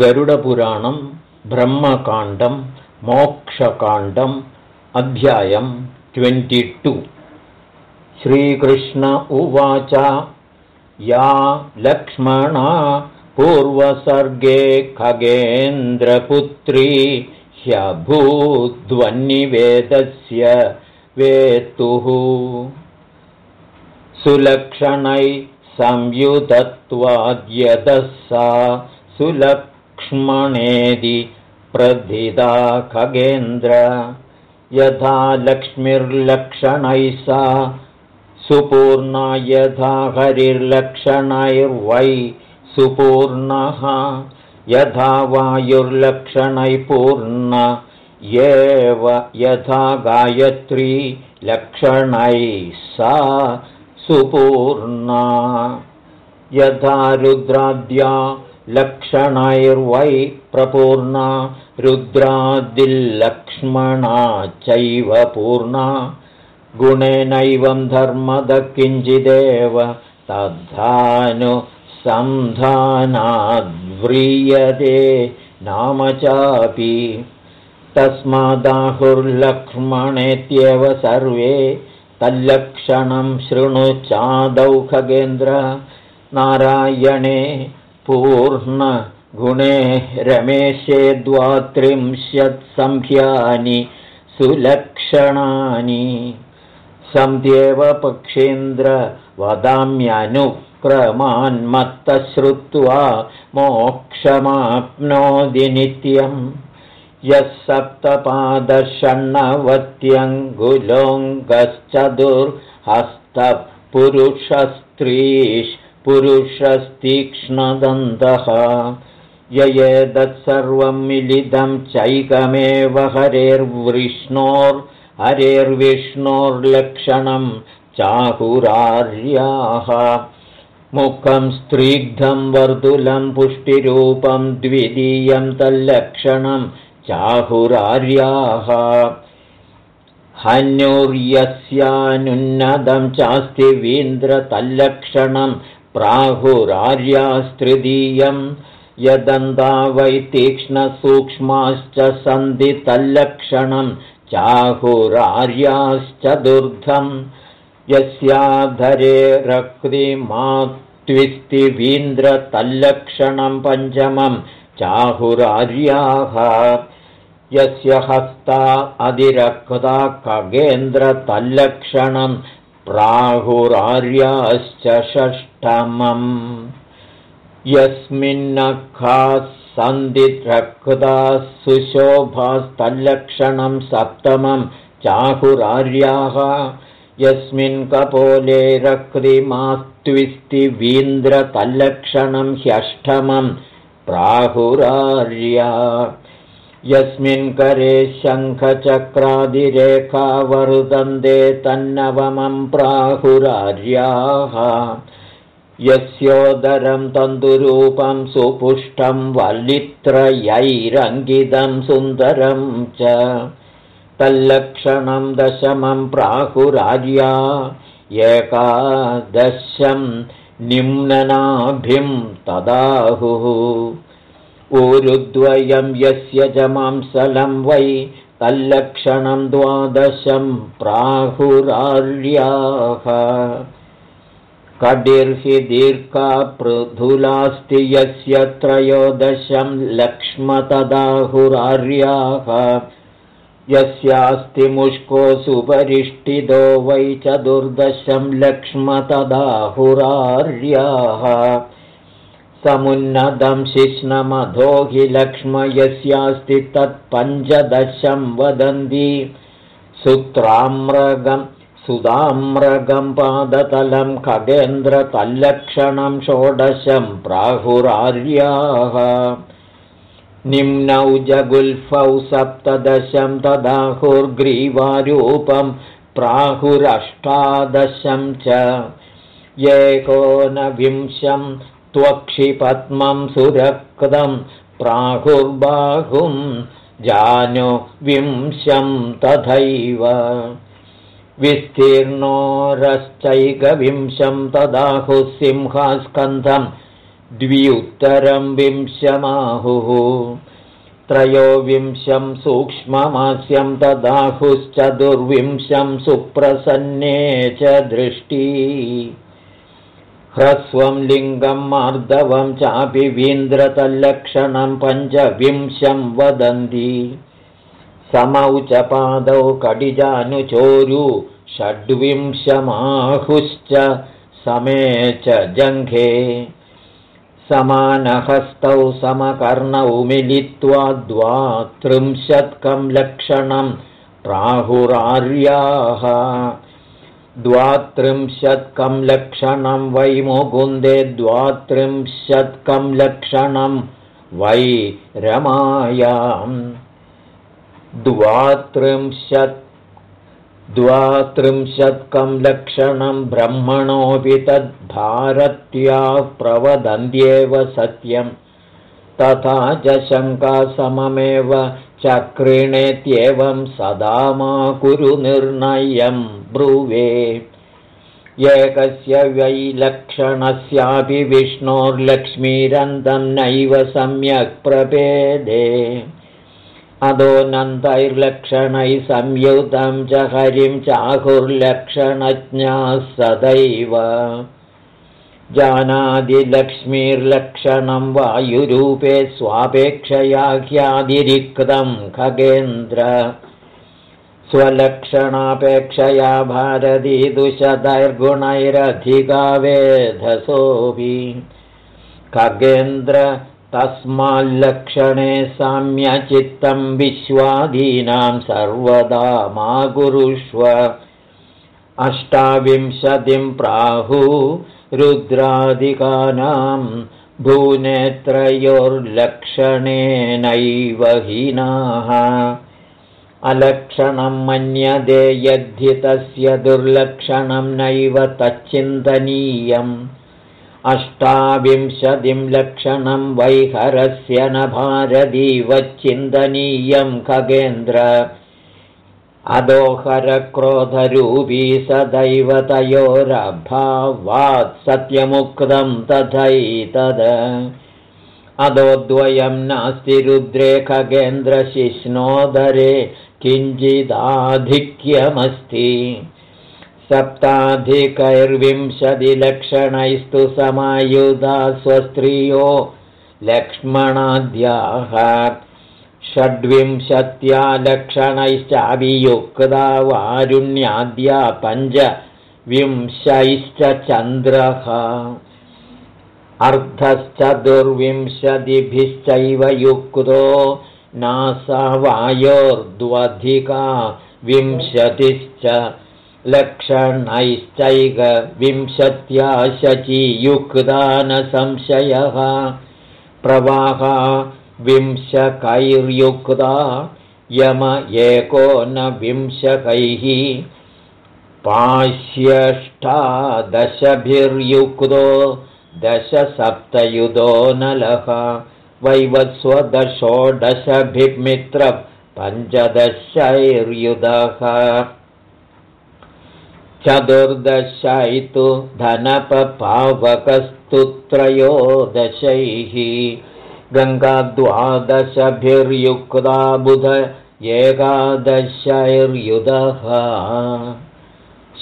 गरुडपुराणं ब्रह्मकाण्डं मोक्षकाण्डम् अध्यायं ट्वेण्टिटु श्रीकृष्ण उवाच या लक्ष्मणा पूर्वसर्गे खगेन्द्रपुत्री ह्यभूद्वन्निवेदस्य वेत्तुः। सुलक्षणै संयुतत्वाद्यतः सा सुलक्ष्मणेदि प्रथिता खगेन्द्र। यथा लक्ष्मीर्लक्षणैः सा सुपूर्णा यथा हरिर्लक्षणैर्वै सुपूर्णः। यथा वायुर्लक्षणैपूर्ण एव यथा गायत्री लक्षणैः सा सुपूर्णा। यथा रुद्राद्या लक्षणैर्वै प्रपूर्णा रुद्रादिल्लक्ष्मणा चैव पूर्णा। गुणेनैवं धर्मद किञ्चिदेव तद्धानुसन्धानाद्व्रियते नाम चापि। तस्मादाहुर्लक्ष्मणेत्येव सर्वे तल्लक्षणं शृणु चादौ खगेन्द्र नारायणे पूर्णगुणे रमेशे द्वात्रिंशत्सङ्ख्यानि सुलक्षणानि। सन्त्येव पक्षीन्द्र वदाम्यनुक्रमान्मत्तः श्रुत्वा मोक्षमाप्नोति नित्यम् यः सप्तपादषण्णवत्यङ्गुलोऽङ्गश्चतुर्हस्तः य एतत्सर्वं मिलितं चैकमेव हरेर्वृष्णोर् हरेर्विष्णोर्लक्षणं चाहुरार्याः। मुखं स्त्रीग्धं वर्तुलं पुष्टिरूपं द्वितीयं तल्लक्षणं चाहुरार्याः। हन्युर्यस्यानुन्नतं चास्ति वीन्द्रतल्लक्षणं प्राहुरार्यास्तृतीयं यदन्ता वै तीक्ष्णसूक्ष्माश्च सन्ति तल्लक्षणं चाहुरार्याश्चतुर्थं यस्याधरे रक्तिमात्विस्तिवीन्द्रतल्लक्षणं पञ्चमं चाहुरार्याः। यस्य हस्ता अधिरक्ता खगेन्द्रतल्लक्षणं प्राहुरार्याश्च षष्ठमम्। यस्मिन्नखाः सन्धिरक्ताः सुशोभास्तल्लक्षणं सप्तमं चाहुरार्याः। यस्मिन् कपोले रक्तिमास्त्विस्तिवीन्द्रतल्लक्षणं ह्यष्टमं प्राहुरार्या यस्मिन् करे शङ्खचक्रादिरेखा वरुदन्ते तन्नवमं प्राहुरार्याः। यस्योदरं तन्तुरूपं सुपुष्टं वल्लित्रयैरङ्गितं सुन्दरं च। तल्लक्षणं दशमं प्राहुरार्या। एकादशं निम्ननाभिं तदाहुः ऊरुद्वयं यस्य च मांसलं वै तल्लक्षणं द्वादशं प्राहुरार्याः। कडिर्हि दीर्घा पृथुलास्ति यस्य त्रयोदशं लक्ष्मतदाहुरार्याः। यस्यास्ति मुष्को सुपरिष्टितो वै चतुर्दशं लक्ष्मतदाहुरार्याः समुन्नतं शिष्णमधो हि लक्ष्म यस्यास्ति तत्पञ्चदशं वदन्ति। सुत्राम्रगम् सुदाम्रगं पादतलं खगेन्द्रतल्लक्षणं षोडशं प्राहुरार्याः। निम्नौ जगुल्फौ सप्तदशं तदाहुर्ग्रीवारूपं प्राहुरष्टादशं च। एकोनविंशं त्वक्षिपद्मं सुरक्तं प्राहुर्बाहुं जानुविंशं तथैव। विस्तीर्णोरश्चैकविंशं तदाहुः सिंहास्कन्धं द्व्युत्तरं विंशमाहुः। त्रयोविंशं सूक्ष्ममास्यं तदाहुश्चतुर्विंशं सुप्रसन्ने च दृष्टि ह्रस्वं लिङ्गं मार्दवं चापि वीन्द्रतल्लक्षणं पञ्चविंशं वदन्ति। समौ च पादौ कडिजानुचोरु षड्विंशमाहुश्च समे च जङ्घे। समानहस्तौ समकर्णौ मिलित्वा द्वात्रिंशत्कं लक्षणं प्राहुरार्याः द्वात्रिंशत्कं लक्षणं वै मुकुन्दे द्वात्रिंशत्कं लक्षणं वै रमायाम्। द्वात्रिंशत् द्वात्रिंशत्कं लक्षणं ब्रह्मणोऽपि तद्भारत्याः प्रवदन्त्येव सत्यं। तथा च शङ्कासममेव चक्रिणेत्येवं सदा मा कुरु निर्णयं ब्रुवे। एकस्य वैलक्षणस्यापि विष्णोर्लक्ष्मीरन्तं नैव सम्यक् प्रपेदे। अधोनन्तैर्लक्षणैः संयुतं च हरिं चाहुर्लक्षणज्ञाः सदैव। जानादिलक्ष्मीर्लक्षणं वायुरूपे स्वापेक्षया ह्यादिरिक्तं खगेन्द्र स्वलक्षणापेक्षया भारती दुशदैर्गुणैरधिका वेधसोऽपि खगेन्द्र तस्माल्लक्षणे साम्यचित्तं विश्वादीनां सर्वदा मा गुरुष्व अष्टाविंशतिं प्राहु रुद्रादिकानां भूनेत्रयोर्लक्षणेनैव हीनाः अलक्षणं मन्यते यद्धि तस्य दुर्लक्षणं नैव तच्चिन्तनीयम्। अष्टाविंशतिं लक्षणं वैहरस्य न भारतीवच्चिन्तनीयं खगेन्द्र। अदोहरक्रोधरूपी सदैव तयोरभावात् सत्यमुक्तं तथैतद। अदोद्वयं नास्ति रुद्रे खगेन्द्रशिष्णोदरे किञ्चिदाधिक्यमस्ति। सप्ताधिकैर्विंशतिलक्षणैस्तु समायुधा स्वस्त्रियो लक्ष्मणाद्याः षड्विंशत्या लक्षणैश्चाभियुक्ता वारुण्याद्या पञ्चविंशैश्च चन्द्रः। अर्धश्चतुर्विंशतिभिश्चैव युक्तो नासा वायोर्द्वधिका विंशतिश्च लक्षणैश्चैकविंशत्या शचीयुक्ता न संशयः प्रवाहा विंशकैर्युक्ता यम एको न विंशकैः। पाश्यष्टादशभिर्युक्तो दशसप्तयुधो नलः पञ्चदशैर्युधः। चतुर्दशैतु धनपपावकस्तु त्रयोदशैः गङ्गाद्वादशभिर्युक्ता बुध एकादशैर्युधः।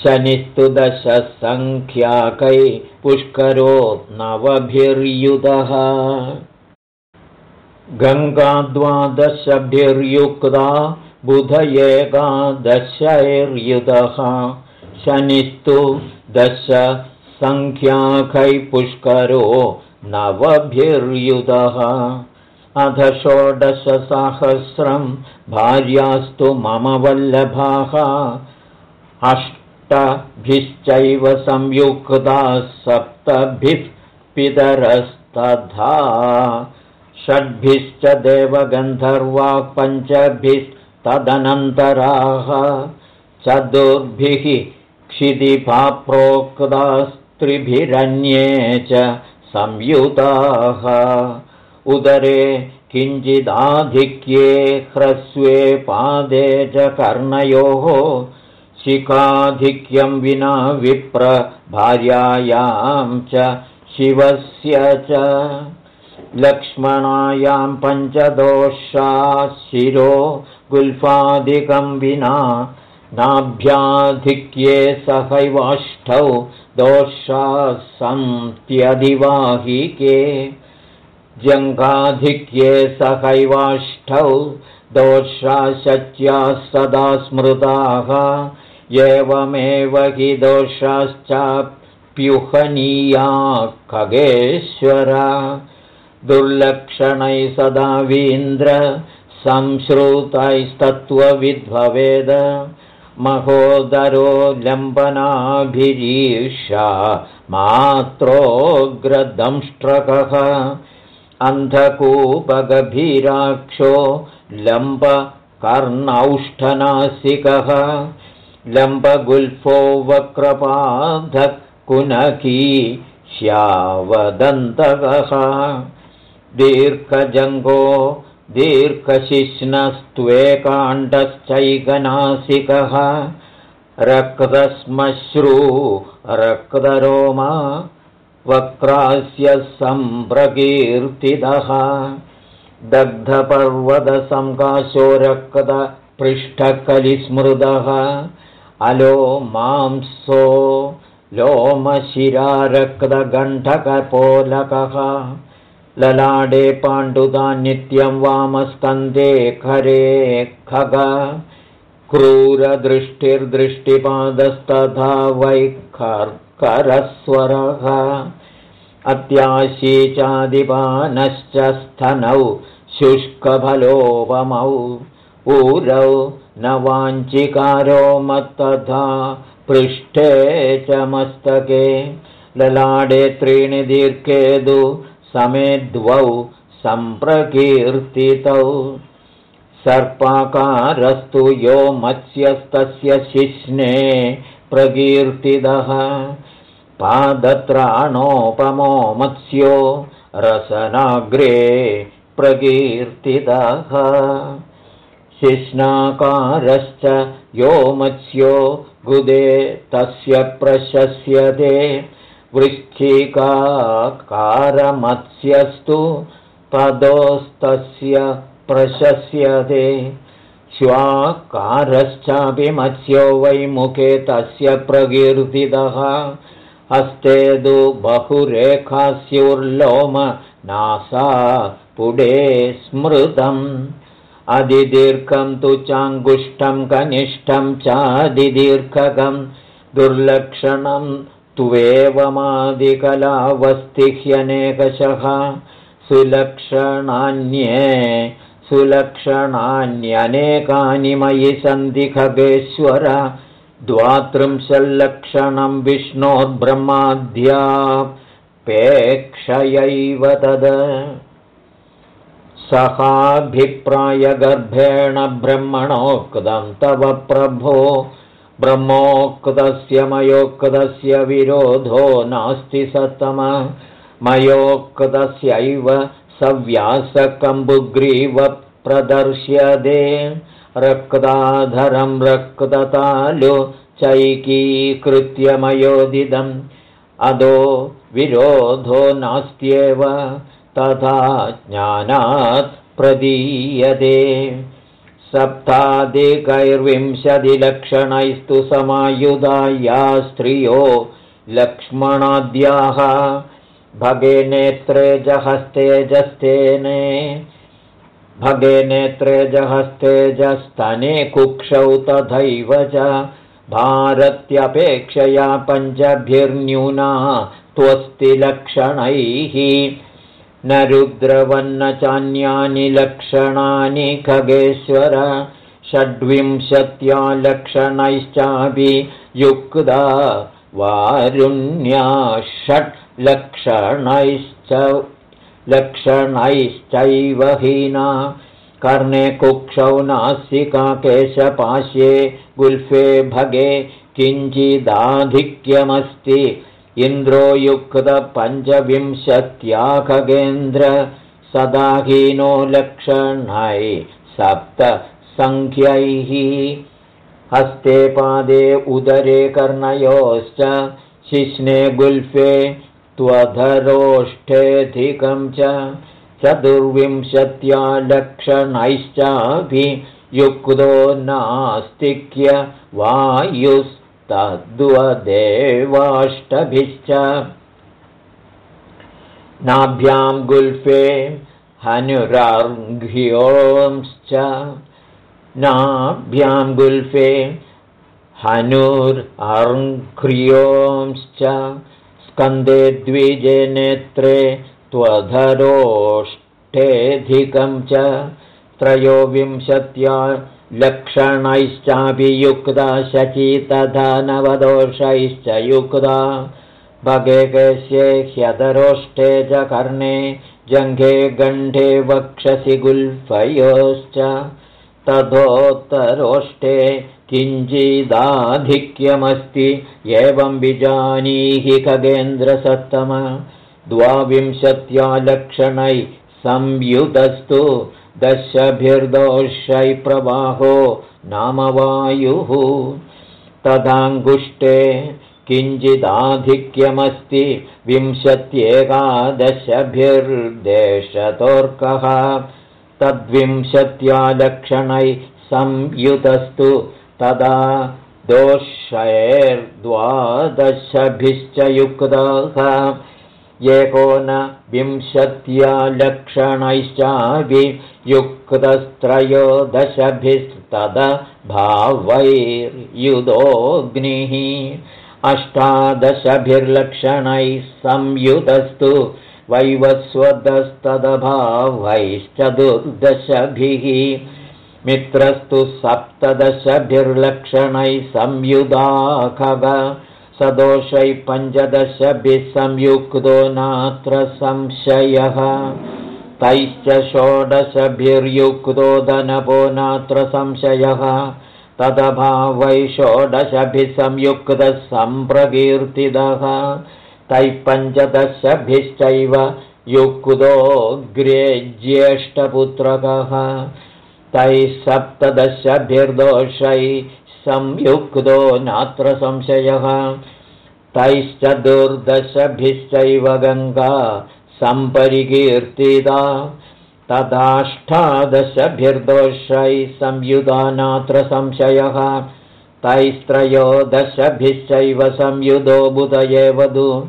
शनिस्तु दशसङ्ख्याकै पुष्करो नवभिर्युधः गङ्गाद्वादशभिर्युक्ता बुध एकादशैर्युधः शनिस्तु नवभिर्युधः। अध षोडशसहस्रं भार्यास्तु मम वल्लभाः। अष्टभिश्चैव संयुक्ताः सप्तभिः पितरस्तथा षड्भिश्च देवगन्धर्वाः पञ्चभिस्तदनन्तराः चतुर्भिः क्षितिभाप्रोक्तास्त्रिभिरन्ये च संयुताः। उदरे किञ्चिदाधिक्ये ह्रस्वे पादे च कर्णयोः शिखाधिक्यं विना विप्र भार्यायां च शिवस्य च लक्ष्मणायां पञ्चदोषा शिरो गुल्फादिकं विना नाभ्याधिक्ये सहैवाष्टौ दोषा सन्त्यधिवाहिके जङ्घाधिक्ये सहैवाष्टौ दोषा शच्या सदा स्मृताः एवमेव हि दोषाश्चाप्युहनीया खगेश्वर दुर्लक्षणैः सदावीन्द्र संश्रुतैस्तत्त्वविद्भवेद महोदरो लम्बनाभिरीषा मात्रोऽग्रदंष्ट्रकः अन्धकूपगभीराक्षो लम्बकर्णौष्ठनासिकः। लम्बगुल्फो वक्रपाधकुनकी श्यावदन्तकः दीर्घजङ्गो दीर्घशिष्णस्त्वेकाण्डश्चैकनासिकः रक्तश्मश्रू रक्तरोमा वक्रास्य सम्प्रकीर्तितः। दग्धपर्वतसङ्काशो रक्तपृष्ठकलिस्मृदः। अलो मांसो लोमशिरारक्तगण्ठकपोलकः ललाडे पाण्डुदा नित्यं वामस्कन्दे खरे खग। क्रूरदृष्टिर्दृष्टिपादस्तथा वैखर्करस्वरः अत्याशी चादिपानश्च स्थनौ शुष्कफलोपमौ। ऊरौ न वाञ्चिकारो मत्तथा पृष्ठे च मस्तके। ललाडे त्रीणि दीर्घेदु समे द्वौ सम्प्रकीर्तितौ। सर्पाकारस्तु यो मत्स्यस्तस्य शिश्ने प्रकीर्तितः। पादत्राणोपमो मत्स्यो रसनाग्रे प्रकीर्तितः। शिष्णाकारश्च यो मत्स्यो गुदे तस्य प्रशस्यते वृश्चिकाकारमत्स्यस्तु पदोस्तस्य प्रशस्यते। श्वाकारश्चापि मत्स्यो वै मुखे तस्य प्रकीर्तितः। हस्ते दु बहुरेखास्युर्लोम नासा पुडे स्मृतम्। अधिदीर्घं तु चाङ्गुष्ठं कनिष्ठं चादिदीर्घकं दुर्लक्षणं त्वेवमादिकलावस्तिह्यनेकशः सुलक्षणान्ये सुलक्षणान्यनेकानि मयि सन्ति खगेश्वर। द्वात्रिंशल्लक्षणं विष्णोर्ब्रह्माद्यापेक्षयैव तद। सहाभिप्रायगर्भेण ब्रह्मणोक्तं तव प्रभो ब्रह्मोक्तस्य मयोक्तस्य विरोधो नास्ति सतम मयोक्तस्यैव सव्यासकम्बुग्रीव प्रदर्श्यते। रक्ताधरं रक्ततालु चैकीकृत्यमयोदिदम् अदो विरोधो नास्त्येव तथा ज्ञानात् प्रदीयते सप्ताधिकैर्विंशतिलक्षणैस्तु समायुधा स्त्रियो लक्ष्मणाद्याः। भगे नेत्रे जहस्तेजस्तेने भगे नेत्रे जहस्तेजस्तने कुक्षौ तथैव च भारत्यपेक्षया पञ्चभिर्न्यूना त्वस्तिलक्षणैः न रुद्रवन्न चान्यानि लक्षणानि खगेश्वर षड्विंशत्या लक्षणैश्चापि युक्ता वारुण्या षट् लक्षणैश्च लक्षणैश्चैव हीना। कर्णे कुक्षौ नासिका केशपाश्ये गुल्फे भगे किञ्चिदाधिक्यमस्ति इन्द्रो युक्तपञ्चविंशत्याखगेन्द्र सदाहीनो लक्षणै सप्त सङ्ख्यैः। हस्ते पादे उदरे कर्णयोश्च शिष्णे गुल्फे त्वधरोष्ठेऽधिकं च। चतुर्विंशत्या लक्षणैश्चाभियुक्तो नास्तिक्य वायुस्तद्वदेवाष्टभिश्च नाभ्यां गुल्फे हनुरार्घ्योंश्च नाभ्यां गुल्फे हनुर्र्घ्र्योंश्च स्कन्दे द्विजे नेत्रे त्वधरोष्ठेऽधिकं च। त्रयोविंशत्या लक्षणैश्चाभियुक्ता शची तथा नवदोषैश्च युक्ता। भगेकस्ये ह्यतरोष्ठे च कर्णे जङ्घे गण्ढे वक्षसि गुल्फयोश्च। तथोत्तरोष्ठे किञ्चिदाधिक्यमस्ति एवं विजानीहि खगेन्द्रसत्तम। द्वाविंशत्या लक्षणै संयुतस्तु प्रवाहो नाम वायुः। तदाङ्गुष्टे किञ्चिदाधिक्यमस्ति विंशत्येकादशभिर्देशतोर्कः। तद्विंशत्या लक्षणै संयुतस्तु तदा दोषैर्द्वादशभिश्च युक्तः एकोनविंशत्या लक्षणैश्चाभियुक्तस्त्रयोदशभिस्तदभावैर्युदोऽग्निः अष्टादशभिर्लक्षणैः संयुतस्तु वैवस्वतस्तदभावैश्चतुर्दशभिः मित्रस्तु सप्तदशभिर्लक्षणैः संयुदाखग सदोषैः पञ्चदशभिः संयुक्तो नात्र संशयः तैश्च षोडशभिर्युक्तो धनपो नात्र संशयः तदभावै षोडशभिः संयुक्तः सम्प्रकीर्तितः तैः पञ्चदशभिश्चैव युक्तोऽग्रे ज्येष्ठपुत्रकः। तैः सप्तदशभिर्दोषैः संयुक्तो नात्र संशयः। तैश्चतुर्दशभिश्चैव गङ्गा सम्परिकीर्तिता। तथाष्टादशभिर्दोषैः संयुधा नात्र संशयः। तैस्त्रयोदशभिश्चैव संयुधो बुध एव दु।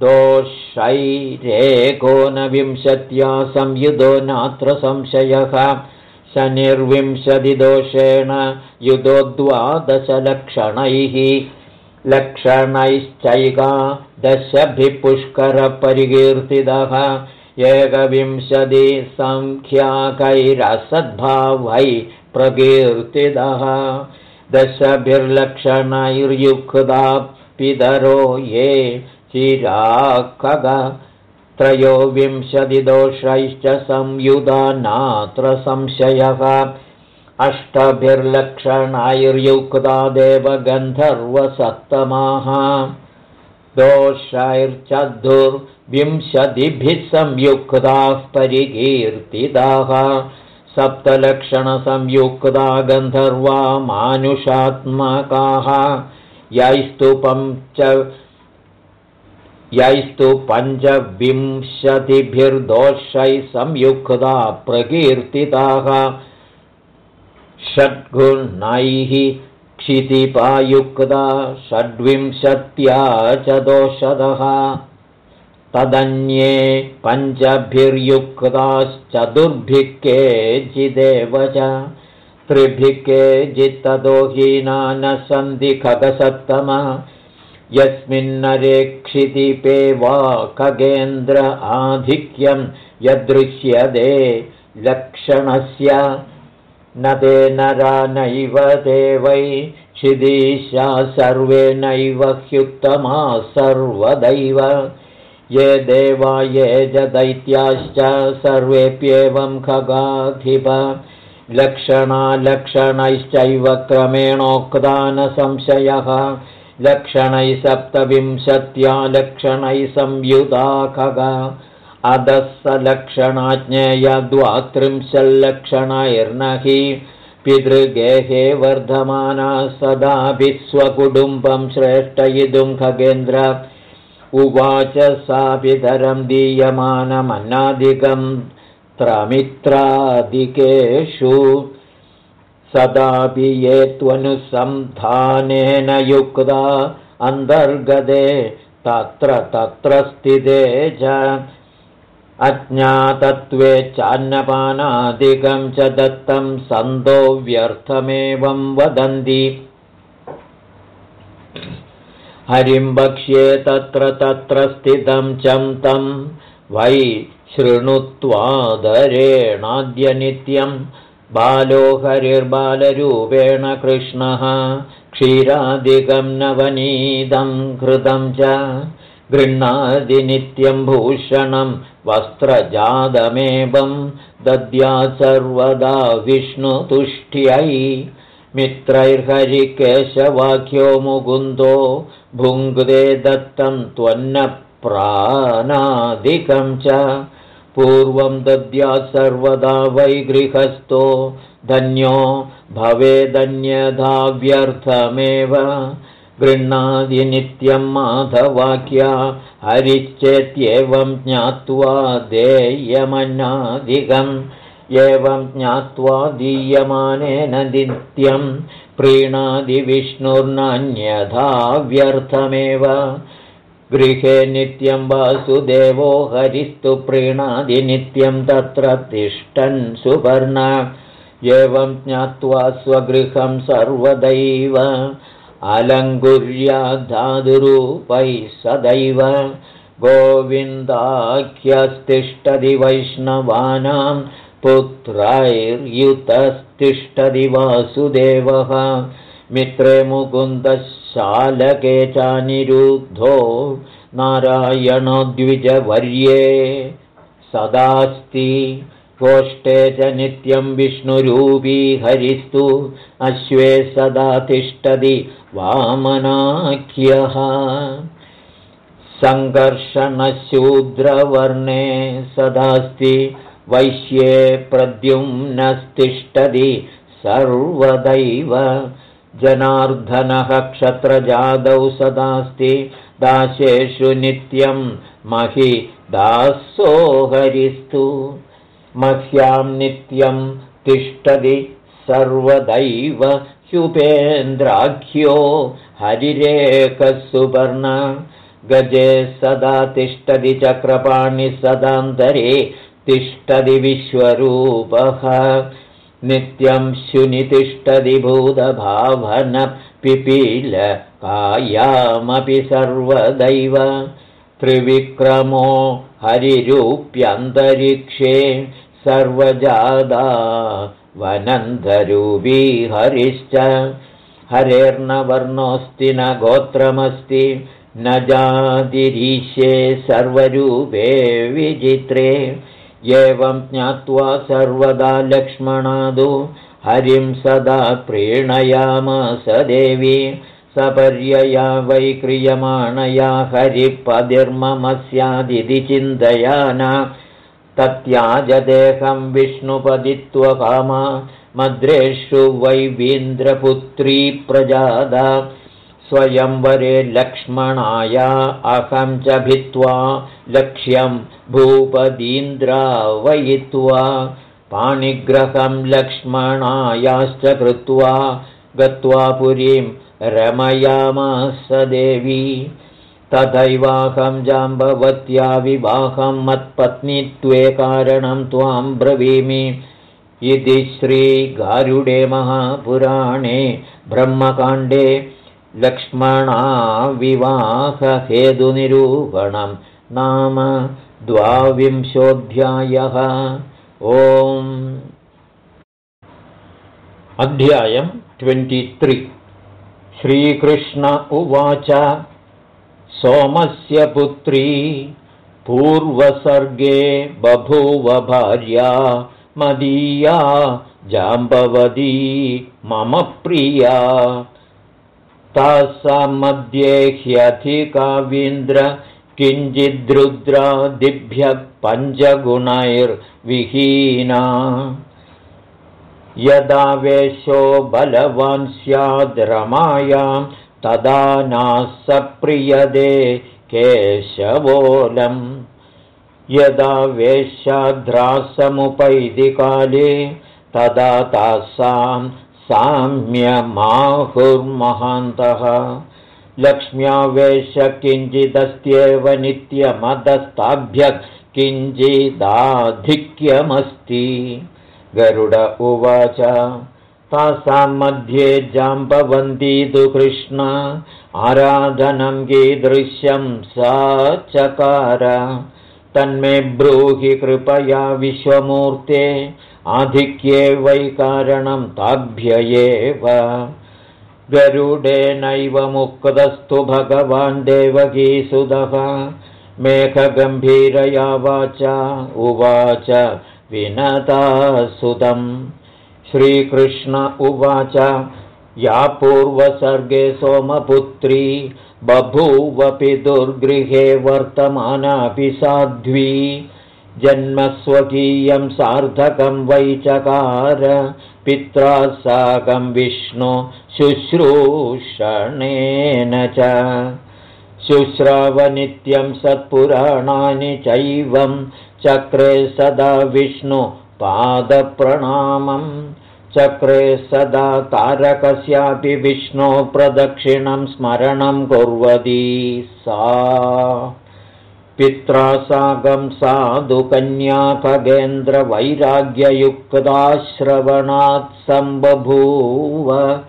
दोषैरेकोनविंशत्या संयुधो नात्र संशयः शनिर्विंशतिदोषेण युधो द्वादशलक्षणैः लक्षणैश्चैका दशभिः पुष्करपरिकीर्तितः एकविंशतिसङ्ख्याकैरसद्भावै प्रकीर्तितः दशभिर्लक्षणैर्युक्ता पितरो ये चिराकग त्रयोविंशतिदोषैश्च संयुधा नात्र संशयः। अष्टभिर्लक्षणैर्युक्ता देवगन्धर्वसप्तमाः दोषैर्चतुर्विंशतिभिः संयुक्ताः परिकीर्तिताः। सप्तलक्षणसंयुक्ता गन्धर्वा मानुषात्मकाः यैस्तु पञ्च यैस्तु पञ्चविंशतिभिर्दोषैः संयुक्ता प्रकीर्तिताः। षड्गुणैः क्षितिपायुक्ता षड्विंशत्या च दोषदः तदन्ये पञ्चभिर्युक्ताश्चतुर्भिः केचिदेव च। त्रिभिः केचित्ततो हीना न सन्ति खगसत्तम यस्मिन्नरेक्षितिपे वा खगेन्द्र आधिक्यं यदृश्यते लक्षणस्य न ते नरा नैव ते वै क्षिदीशा सर्वे नैव ह्युत्तमा सर्वदैव। ये देवा ये च दैत्याश्च सर्वेऽप्येवं खगाधिप। लक्षणालक्षणैश्चैव क्रमेणोक्ता न संशयः लक्षणैः सप्तविंशत्या लक्षणैः संयुता खग अधः स लक्षणाज्ञेय द्वात्रिंशल्लक्षणैर्न हि पितृगेहे वर्धमाना सदाभिः स्वकुटुम्बं श्रेष्ठयितुं खगेन्द्र। उवाच सा पितरं दीयमानमन्नादिकं त्रमित्रादिकेषु सदापि ये त्वनुसन्धानेन युक्ता अन्तर्गते तत्र तत्र स्थिते च अज्ञातत्वे चान्नपानादिकं च दत्तं सन्तो व्यर्थमेवं वदन्ति। हरिं वक्ष्ये तत्र तत्र स्थितं चं तं वै शृणुत्वादरेणाद्यनित्यं बालो हरिर्बालरूपेण कृष्णः क्षीरादिकं नवनीदं घृतं च गृह्णादिनित्यं भूषणं वस्त्रजातमेवं दद्या सर्वदा विष्णुतुष्ट्यै। मित्रैर्हरिकेशवाक्यो मुकुन्दो भुङ्क्ते दत्तं त्वन्नप्राणादिकं च पूर्वं दद्या सर्वदा वै गृहस्थो धन्यो भवेदन्यथा व्यर्थमेव गृह्णादि नित्यं माधवाक्या हरिश्चेत्येवं ज्ञात्वा देयमनादिकम् एवं ज्ञात्वा दीयमानेन नित्यं प्रीणादिविष्णुर्नान्यथा व्यर्थमेव गृहे नित्यं वासुदेवो हरिस्तु प्रीणादिनित्यं तत्र तिष्ठन् सुवर्ण। एवं ज्ञात्वा स्वगृहं सर्वदैव अलङ्कुर्याधातुरूपैः सदैव। गोविन्दाख्यस्तिष्ठति वैष्णवानां पुत्रैर्युतस्तिष्ठति वासुदेवः। मित्रे मुकुन्दशालके चानिरुद्धो नारायणद्विजवर्ये सदास्ति कोष्ठे च नित्यं विष्णुरूपी हरिस्तु अश्वे सदा तिष्ठति वामनाख्यः। सङ्कर्षणशूद्रवर्णे सदास्ति वैश्ये प्रद्युम्नस्तिष्ठति सर्वदैव जनार्दनः क्षत्रजादौ सदास्ति। दासेषु नित्यं महि दासो हरिस्तु। मह्यां नित्यं तिष्ठति सर्वदैव ह्युपेन्द्राख्यो हरिरेकसुवर्ण। गजे सदा तिष्ठति चक्रपाणि सदान्तरे तिष्ठति विश्वरूपः नित्यं शुनि तिष्ठति कायामपि सर्वदैव त्रिविक्रमो हरिरूप्यन्तरिक्षे सर्वजादा वनन्धरूपी हरिश्च हरेर्नवर्णोऽस्ति न गोत्रमस्ति न जातिरीशे सर्वरूपे विचित्रे एवं ज्ञात्वा सर्वदा लक्ष्मणादु हरिं सदा प्रीणयामास देवी। सपर्यया वै क्रियमाणया हरिपदिर्मम स्यादिति चिन्तयान। तत्याजदेहं विष्णुपदित्वकामा मद्रेषु वैवीन्द्रपुत्री प्रजादा स्वयंवरे लक्ष्मणाया अहं च भित्त्वा लक्ष्यं भूपदीन्द्रावयित्वा पाणिग्रहं लक्ष्मणायाश्च कृत्वा गत्वा पुरीं रमयामास देवी। तथैवाहं जाम्बवत्या विवाहं मत्पत्नीत्वे कारणं त्वां ब्रवीमि। इति श्रीगारुडे महापुराणे ब्रह्मकाण्डे लक्ष्मणाविवाहहेतुनिरूपणं नाम द्वाविंशोऽध्यायः। ओम्। अध्यायम् ट्वेण्टित्रि श्रीकृष्ण उवाच सोमस्य पुत्री पूर्वसर्गे बभूव भार्या मदीया जाम्बवदी मम प्रिया तासामध्ये ह्यधिकावीन्द्र किञ्चिद्रुद्रादिभ्यः पञ्चगुणैर्विहीना। यदा वेशो बलवान् स्याद् रमायां तदा नाः सप्रियदे केशवोलम्। यदा वेश्याद्रासमुपैदिकाले तदा तासां साम्यमाहुर्महान्तः। लक्ष्म्यावेश किञ्चिदस्त्येव नित्यमदस्ताभ्यः किञ्चिदाधिक्यमस्ति। गरुड उवाच तासां मध्ये जाम्बवन्ती तु कृष्ण। आराधनं कीदृश्यं सा चकार। तन्मे ब्रूहि कृपया विश्वमूर्ते आधिक्ये वै कारणं ताभ्य एव। गरुडेनैव मुक्तस्तु भगवान् देवकीसुदः मेघगम्भीरया वाचा उवाच विनतासुतम् श्रीकृष्ण उवाच या पूर्वसर्गे सोमपुत्री बभूवपि दुर्गृहे वर्तमानापि साध्वी जन्मस्वकीयं सार्थकं वैचकार पित्रा साकं विष्णु शुश्रूषणेन च। शुश्रावनित्यं सत्पुराणानि चैवं चक्रे सदा विष्णुपादप्रणामम् चक्रे सदा तारकस्यापि विष्णो प्रदक्षिणं स्मरणं कुर्वती सा पित्रा साकं साधु कन्या खगेन्द्रवैराग्ययुक्ताश्रवणात् सम्बभूव।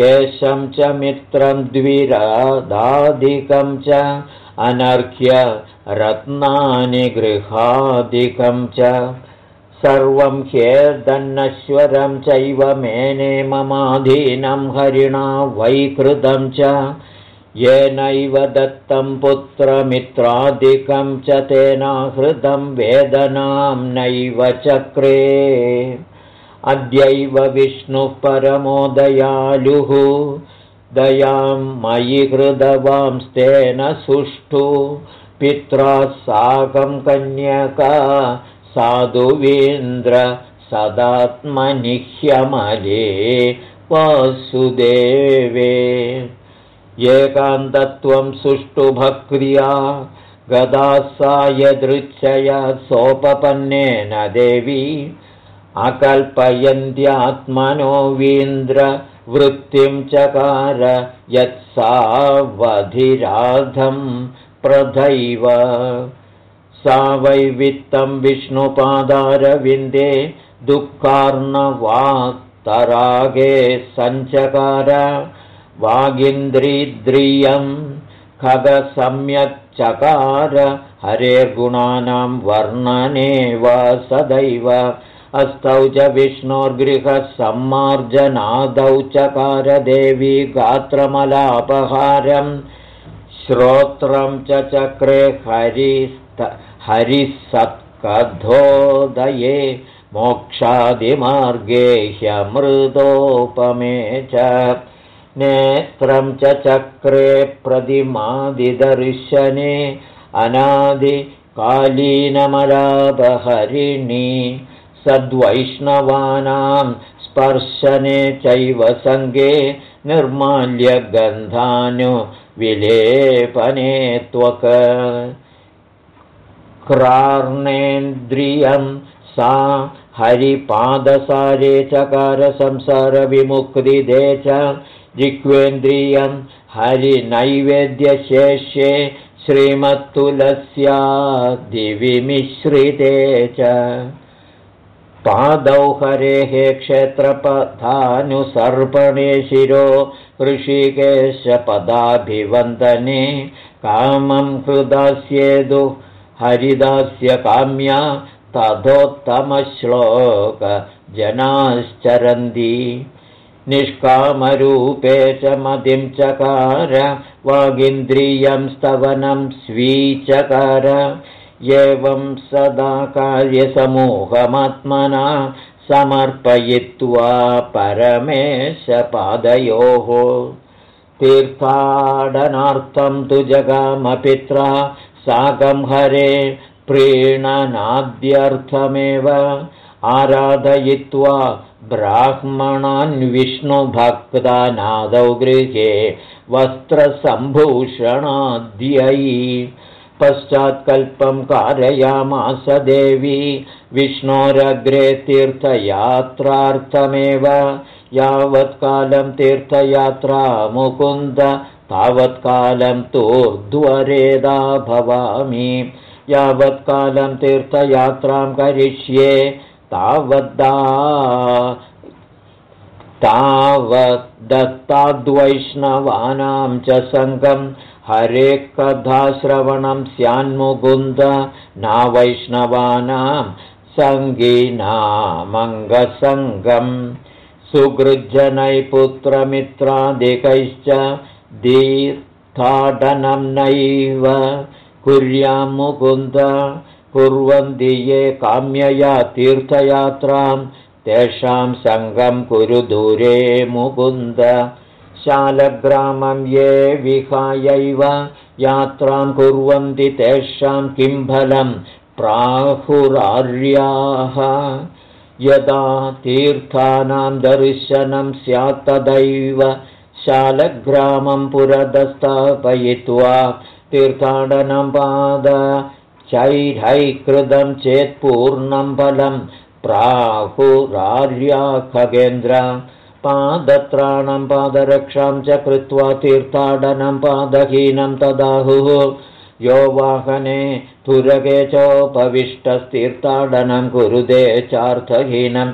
केशं च मित्रं द्विरादादिकं च अनर्घ्य रत्नानि गृहादिकं च। सर्वं ह्येदन्नश्वरं चैव मेने ममाधीनं हरिणा वैकृतं च येनैव दत्तं पुत्रमित्रादिकं च तेनाहृतं वेदनां नैव चक्रे। अद्यैव विष्णुः परमो दयालुः दयां मयि हृदवांस्तेन सुष्ठु। पित्रा साकं कन्यका साधुवीन्द्र सदात्मनिह्यमले वासुदेवे एकान्तत्वं सुष्ठुभक्रिया गदा सा यदृच्छया सोपपन्नेन देवी अकल्पयन्त्यात्मनो वीन्द्रवृत्तिं चकार यत्सावधिराधं प्रथैव। सा वै वित्तं विष्णुपादारविन्दे दुःखार्णवात्तरागे सञ्चकार वागिन्द्रिद्रियं खगसम्यक्चकार हरेर्गुणानां वर्णने वा सदैव। अस्तौ च विष्णोर्गृहसम्मार्जनादौ चकार देवी गात्रमलापहारं। श्रोत्रं च चक्रे हरिस्त हरिसत्कधोदये मोक्षादिमार्गे ह्यमृदोपमे च नेत्रं च चक्रे प्रतिमादिदर्शने अनादिकालीनमलापहरिणी सद्वैष्णवानां स्पर्शने चैव सङ्गे निर्माल्यगन्धानुविलेपने त्वक। क्रार्णेन्द्रियं सा हरिपादसारे चकारसंसारविमुक्तिदे च जिह्वेन्द्रियं हरिनैवेद्यशेष्ये श्रीमत्तुलस्यादिविमिश्रिते च। पादौ हरेः क्षेत्रपथानुसर्पणे शिरो ऋषिकेशपदाभिवन्दने। कामं हृदास्येदु हरिदास्य काम्या तथोत्तमश्लोकजनाश्चरन्ति निष्कामरूपे च मदिं चकार वागिन्द्रियं स्तवनं स्वीचकार। एवं सदा कार्यसमूहमात्मना समर्पयित्वा परमेशपादयोः। तीर्थाडनार्थं तु जगामपित्रा साकं हरे प्रीणनाद्यर्थमेव आराधयित्वा ब्राह्मणान् विष्णुभक्तानादौ गृहे वस्त्रसम्भूषणाद्यै पश्चात्कल्पं कारयामास देवी विष्णोरग्रे तीर्थयात्रार्थमेव यावत्कालं तीर्थयात्रा मुकुन्द तावत्कालं तूर्ध्वरेदा भवामि। यावत्कालं तीर्थयात्रां करिष्ये तावद्दा तावद्दत्ताद्वैष्णवानां च सङ्गं हरे कथाश्रवणं स्यान्मुकुन्द नावैष्णवानां सङ्गीनामङ्गसङ्गम् सुगृज्जनैपुत्रमित्रादिकैश्च दीर्थाटनं नैव कुर्यां मुकुन्द कुर्वन्ति ये काम्यया तीर्थयात्रां तेषां सङ्गं कुरु दूरे मुकुन्द। शालग्रामं ये विहायैव यात्रां कुर्वन्ति तेषां किं फलं प्राहुरार्याः। यदा तीर्थानां दर्शनं स्यात् तदैव शालग्रामं पुरदस्थापयित्वा तीर्थाटनं पाद चैरैकृतं चेत् पूर्णं फलं। प्राहुरार्या खगेन्द्र पादत्राणं पादरक्षां च कृत्वा तीर्थाटनं पादहीनं तदाहुः। यो वाहने तुरगे चोपविष्टस्तीर्थाटनं कुरुदे चार्थहीनं।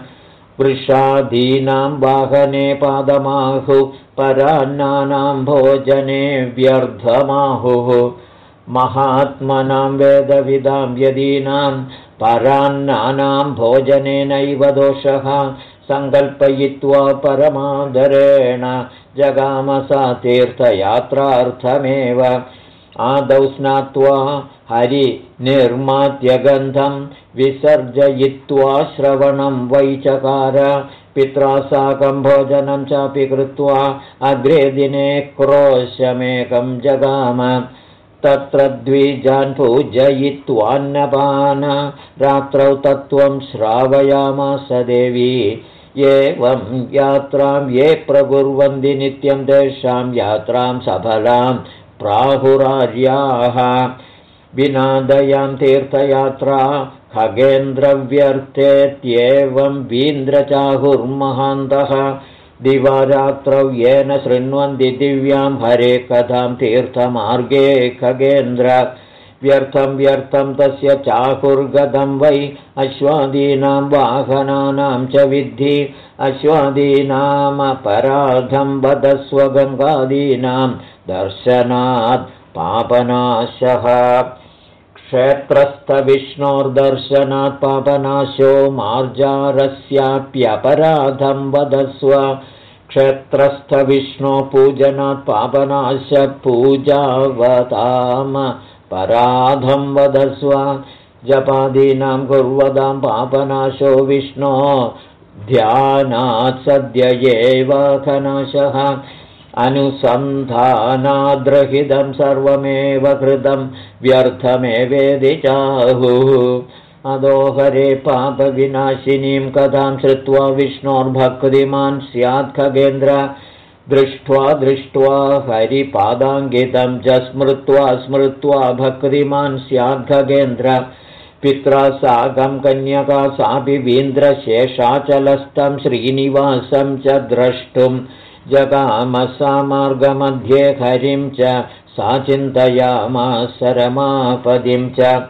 वृषादीनां वाहने पादमाहु परान्नानां भोजने व्यर्धमाहुः महात्मनां वेदविदां यदीनां परान्नानां भोजनेनैव दोषः सङ्कल्पयित्वा परमादरेण जगामसा तीर्थयात्रार्थमेव। आदौ स्नात्वा हरिनिर्मात्यगन्धं विसर्जयित्वा श्रवणं वैचकार पित्रा साकं भोजनं चापि कृत्वा अग्रे दिने क्रोशमेकं जगाम तत्र द्विजान् पूजयित्वान्नपान रात्रौ तत्त्वं श्रावयामास देवी। एवं यात्रां ये प्रकुर्वन्ति नित्यं तेषां यात्रां सफलां प्राहुरार्याः। विनादयां तीर्थयात्रा खगेन्द्रव्यर्थेत्येवं वीन्द्रचाहुर्महान्तः दिवारात्रौ येन शृण्वन्ति दिव्यां हरे कथां तीर्थमार्गे खगेन्द्र व्यर्थं व्यर्थं तस्य चाहुर्गतं वै अश्वादीनां वाहनानां च विद्धि। अश्वादीनामपराधं वदस्वगङ्गादीनां दर्शनात् पापनाशः। क्षेत्रस्थविष्णोर्दर्शनात् पापनाशो मार्जारस्याप्यपराधं वदस्व क्षेत्रस्थविष्णो पूजनात् पापनाशपूजावताम पराधं वदस्व जपादीनां कुर्वदां पापनाशो विष्णो। ध्यानात् सद्य एव खनाशः अनुसन्धानाद्रहितं सर्वमेव कृतं व्यर्थमेवेदि चाहुः अदोहरे पापविनाशिनीं कथां श्रुत्वा विष्णोर्भक्तिमान् स्यात् खगेन्द्र। दृष्ट्वा दृष्ट्वा हरिपादाङ्गितं च स्मृत्वा स्मृत्वा भक्तिमान् स्यात् खगेन्द्र। पित्रा साकं कन्यका सापि वीन्द्रशेषाचलस्थं श्रीनिवासं च द्रष्टुम् जगामसामार्गमध्ये हरिं च सा चिन्तयामासरमापदिं च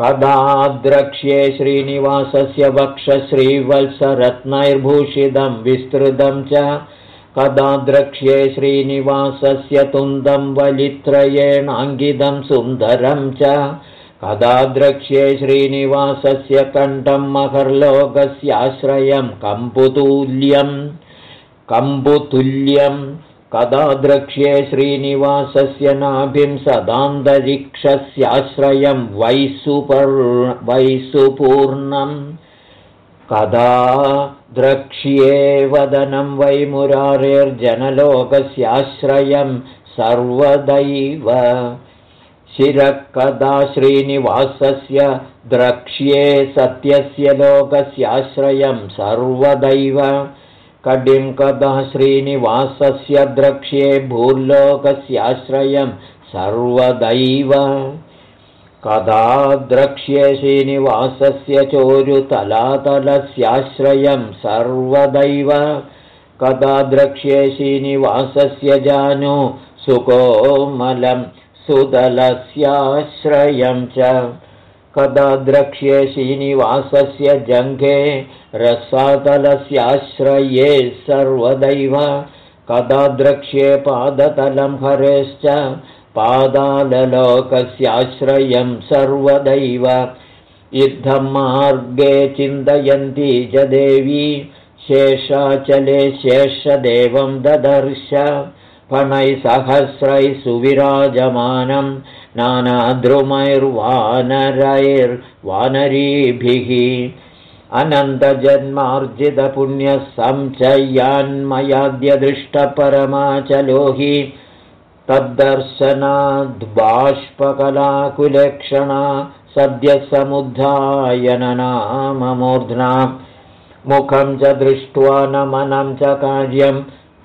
कदा द्रक्ष्ये श्रीनिवासस्य वक्षश्रीवत्सरत्नैर्भूषितं विस्तृतं च कदा द्रक्ष्ये श्रीनिवासस्य तुन्दं वलित्रयेणाङ्गितं सुन्दरं च कदा द्रक्ष्ये श्रीनिवासस्य कण्ठं महर्लोकस्याश्रयं कम्पुतूल्यम् कम्बुतुल्यं कदा द्रक्ष्ये श्रीनिवासस्य नाभिं सदान्तरिक्षस्याश्रयं वैसुपूर्णम्। कदा द्रक्ष्ये वदनं वै मुरारेर्जनलोकस्याश्रयं सर्वदैव। शिरः कदा श्रीनिवासस्य द्रक्ष्ये सत्यस्य लोकस्याश्रयं सर्वदैव कडिं कदा श्रीनिवासस्य द्रक्ष्ये भूर्लोकस्याश्रयं सर्वदैव। कदा द्रक्ष्ये श्रीनिवासस्य चोरुतलातलस्याश्रयं सर्वदैव। कदा द्रक्ष्ये श्रीनिवासस्य जानु सुकोमलं सुदलस्याश्रयं च कदा द्रक्ष्ये श्रीनिवासस्य जङ्घे रसातलस्याश्रये सर्वदैव कदा द्रक्ष्ये पादतलं हरेश्च पादाललोकस्याश्रयं सर्वदैव इत्थं मार्गे चिन्तयन्ती च देवी शेषाचले शेषदेवं ददर्श फणैः सुविराजमानं नानाद्रुमैर्वानरैर्वानरीभिः अनन्तजन्मार्जितपुण्यसंचयान्मयाद्यदृष्टपरमाचलो हि तद्दर्शनाद्बाष्पकलाकुलेक्षणा सद्यसमुद्धायननाममूर्ध्ना मुखं च दृष्ट्वा नमनं च कार्यं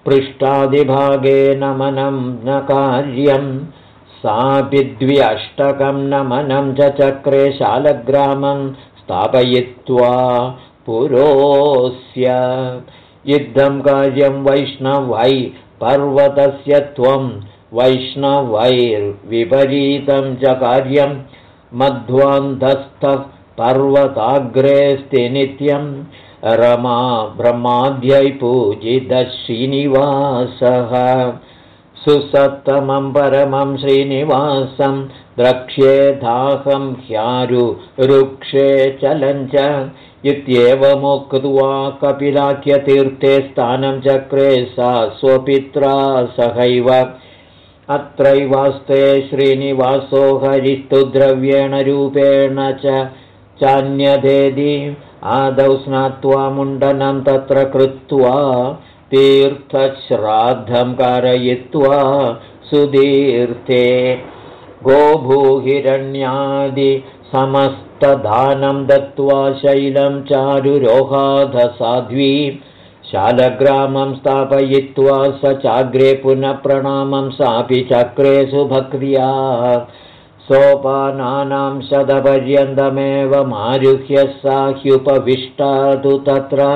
पृष्ठादिभागे नमनं न कार्यं सापि द्व्यष्टकं नमनं च चक्रे शालग्रामं स्थापयित्वा पुरोस्य युद्धं कार्यं वैष्णवै पर्वतस्य त्वं वैष्णवैर्विपरीतं च कार्यं। मध्वान्धस्थः पर्वताग्रेऽस्ति नित्यं रमा ब्रह्माद्यै पूजितः श्रीनिवासः सुसत्तमं परमं श्रीनिवासं द्रक्ष्येधाहं ह्यारुरुक्षे चलञ्च इत्येवमुक्त्वा कपिलाख्यतीर्थे स्थानं चक्रे सा स्वपित्रा सहैव। अत्रैवास्ते श्रीनिवासो हरिस्तु द्रव्येण रूपेण च चान्यधेदि आदौ स्नात्वा मुण्डनं तत्र कृत्वा तीर्थश्राद्धं कारयित्वा सुदीर्थे गोभूहिरण्यादि समस्तदानं दत्त्वा शैलं चारुरोहाधसाध्वी शालग्रामं स्थापयित्वा स चाग्रे पुनः प्रणामं सापि चक्रे सुभक्रिया सोपानानां शतपर्यन्तमेव मारुह्य सा ह्युपविष्टातु तत्र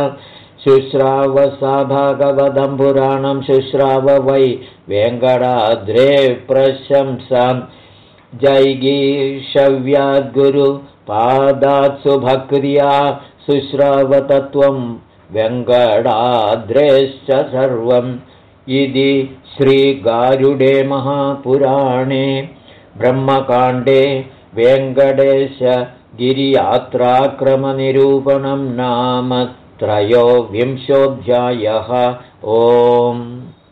शुश्राव सा भागवतं पुराणं शुश्राव वै वेङ्कटाद्रे प्रशंसां जैगीषव्याद्गुरुपादात् सुभक्रिया शुश्रावतत्त्वं व्यङ्कटाद्रेश्च सर्वम्। इति श्रीगारुडे महापुराणे ब्रह्मकाण्डे वेङ्कटेशगिरियात्राक्रमनिरूपणं नाम त्रयोविंशोऽध्यायः। ओम्